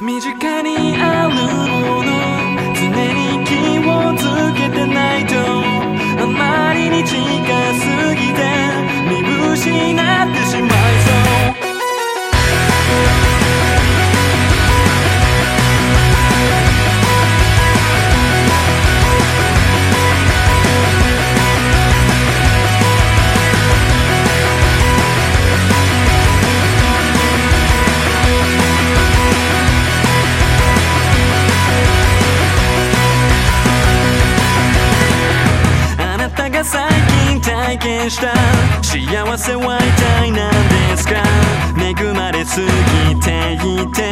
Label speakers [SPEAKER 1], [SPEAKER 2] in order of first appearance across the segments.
[SPEAKER 1] 身近にあるもの が最近体験した幸せは一体何ですか？恵まれすぎていて。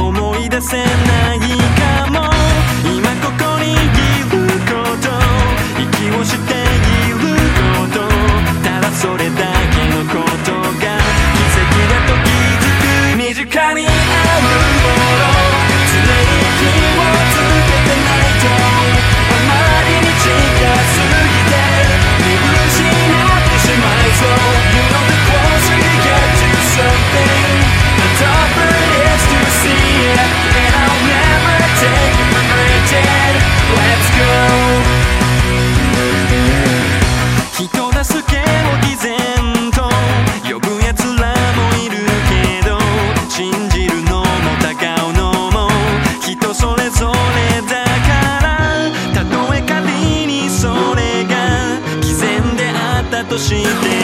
[SPEAKER 1] 思い出せないとして